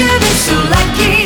should be so lucky.